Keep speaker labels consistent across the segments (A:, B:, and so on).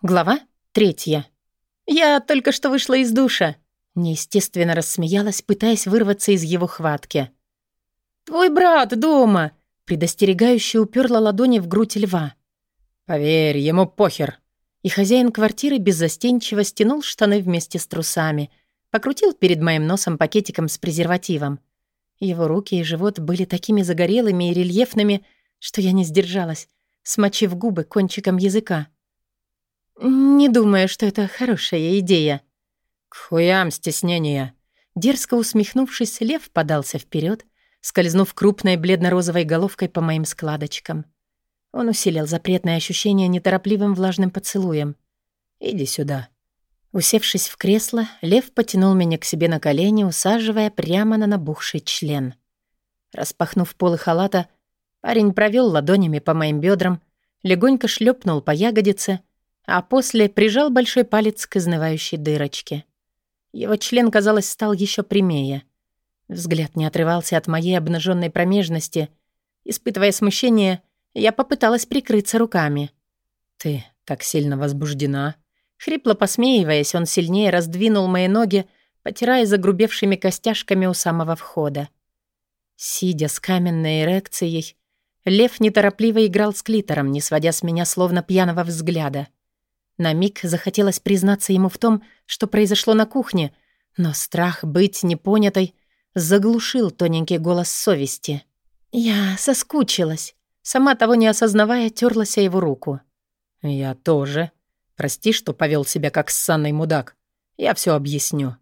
A: Глава третья. Я только что вышла из душа. Неестественно рассмеялась, пытаясь вырваться из его хватки. «Твой брат дома!» Предостерегающе уперла ладони в грудь льва.
B: «Поверь, ему похер».
A: И хозяин квартиры беззастенчиво стянул штаны вместе с трусами, покрутил перед моим носом пакетиком с презервативом. Его руки и живот были такими загорелыми и рельефными, что я не сдержалась, смочив губы кончиком языка. «Не думаю, что это хорошая идея».
B: «К хуям стеснения».
A: Дерзко усмехнувшись, лев подался вперед, скользнув крупной бледно-розовой головкой по моим складочкам. Он усилил запретное ощущение неторопливым влажным поцелуем. «Иди сюда». Усевшись в кресло, лев потянул меня к себе на колени, усаживая прямо на набухший член. Распахнув полы халата, парень провел ладонями по моим бедрам, легонько шлепнул по ягодице а после прижал большой палец к изнывающей дырочке. Его член, казалось, стал еще прямее. Взгляд не отрывался от моей обнаженной промежности. Испытывая смущение, я попыталась прикрыться руками.
B: «Ты так сильно возбуждена?»
A: Хрипло посмеиваясь, он сильнее раздвинул мои ноги, потирая загрубевшими костяшками у самого входа. Сидя с каменной эрекцией, лев неторопливо играл с клитором, не сводя с меня словно пьяного взгляда. На миг захотелось признаться ему в том, что произошло на кухне, но страх быть непонятой заглушил тоненький голос совести. Я соскучилась. Сама того не осознавая, терлась о его руку.
B: «Я тоже. Прости, что повел себя как ссанный мудак. Я все объясню».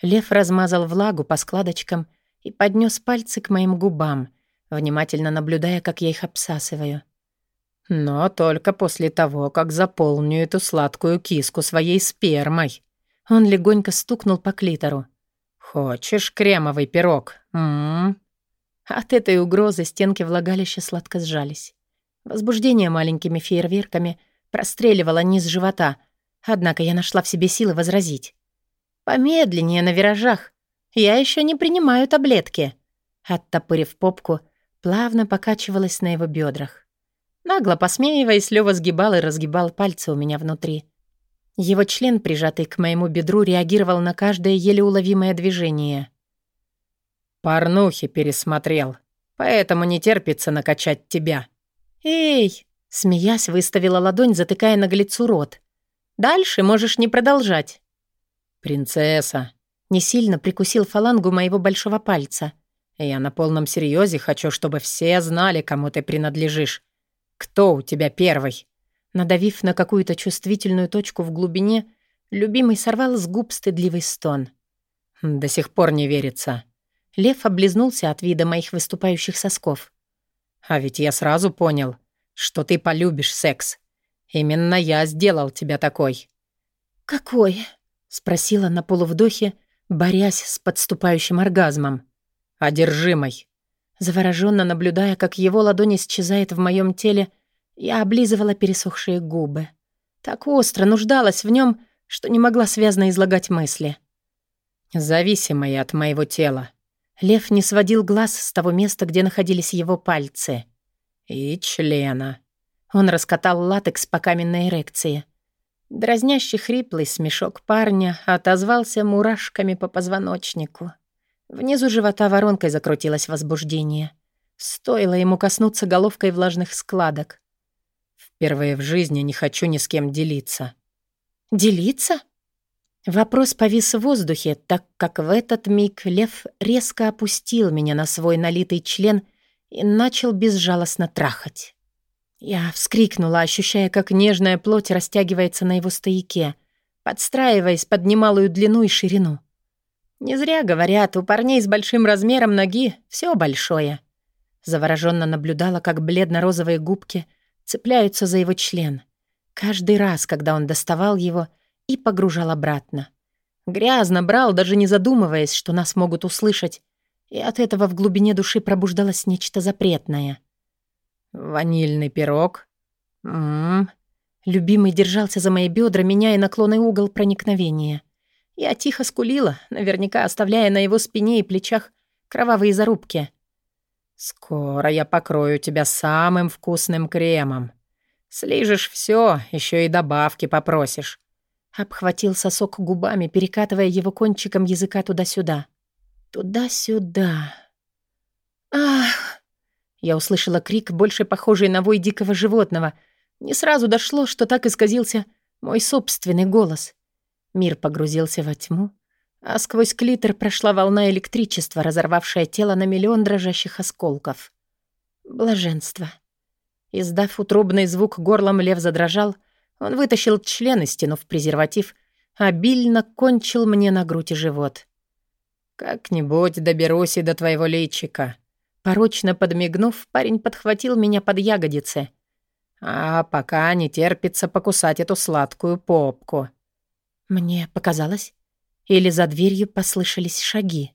A: Лев размазал влагу по складочкам и поднес пальцы к моим губам, внимательно наблюдая, как я их обсасываю.
B: Но только после того, как заполню эту сладкую киску своей спермой.
A: Он легонько стукнул по клитору.
B: Хочешь кремовый пирог? М,
A: От этой угрозы стенки влагалища сладко сжались. Возбуждение маленькими фейерверками простреливало низ живота, однако я нашла в себе силы возразить. «Помедленнее на виражах. Я еще не принимаю таблетки». Оттопырив попку, плавно покачивалась на его бедрах. Нагло посмеиваясь, Лёва сгибал и разгибал пальцы у меня внутри. Его член, прижатый к моему бедру, реагировал на каждое еле уловимое движение.
B: «Порнухи пересмотрел, поэтому не терпится накачать тебя».
A: «Эй!» — смеясь, выставила ладонь, затыкая наглецу рот. «Дальше можешь не продолжать».
B: «Принцесса!»
A: — не сильно прикусил фалангу моего большого пальца.
B: «Я на полном серьезе хочу, чтобы все знали, кому ты принадлежишь. «Кто у тебя первый?»
A: Надавив на какую-то чувствительную точку в глубине, любимый сорвал с губ стыдливый стон.
B: «До сих пор не верится».
A: Лев облизнулся от вида моих выступающих сосков.
B: «А ведь я сразу понял, что ты полюбишь секс. Именно я сделал тебя такой».
A: «Какой?» — спросила на полувдохе, борясь с подступающим оргазмом.
B: «Одержимой».
A: Завороженно наблюдая, как его ладонь исчезает в моем теле, я облизывала пересохшие губы. Так остро нуждалась в нем, что не могла связно излагать мысли.
B: «Зависимая от моего тела».
A: Лев не сводил глаз с того места, где находились его пальцы.
B: «И члена».
A: Он раскатал латекс по каменной эрекции. Дразнящий хриплый смешок парня отозвался мурашками по позвоночнику. Внизу живота воронкой закрутилось возбуждение. Стоило ему коснуться головкой влажных складок.
B: Впервые в жизни не хочу ни с кем делиться.
A: «Делиться?» Вопрос повис в воздухе, так как в этот миг лев резко опустил меня на свой налитый член и начал безжалостно трахать. Я вскрикнула, ощущая, как нежная плоть растягивается на его стояке, подстраиваясь под немалую длину и ширину. Не зря говорят, у парней с большим размером ноги все большое. Завороженно наблюдала, как бледно-розовые губки цепляются за его член. Каждый раз, когда он доставал его и погружал обратно. Грязно брал, даже не задумываясь, что нас могут услышать, и от этого в глубине души пробуждалось нечто запретное.
B: «Ванильный пирог?»
A: «М-м-м». Любимый держался за мои бедра, меняя наклонный угол проникновения. Я тихо скулила, наверняка оставляя на его спине и плечах кровавые зарубки.
B: «Скоро я покрою тебя самым вкусным кремом». Слижешь все, еще и добавки попросишь.
A: Обхватил сосок губами, перекатывая его кончиком языка туда-сюда. Туда-сюда. Ах! Я услышала крик, больше похожий на вой дикого животного. Не сразу дошло, что так исказился мой собственный голос. Мир погрузился во тьму, а сквозь клитор прошла волна электричества, разорвавшая тело на миллион дрожащих осколков. Блаженство. Издав утробный звук, горлом лев задрожал. Он вытащил член и, стянув презерватив, обильно кончил мне на грудь и живот.
B: «Как-нибудь доберусь и до твоего личика».
A: Порочно подмигнув, парень подхватил меня под ягодицы.
B: «А пока не терпится покусать эту сладкую попку».
A: Мне показалось, или за дверью послышались шаги.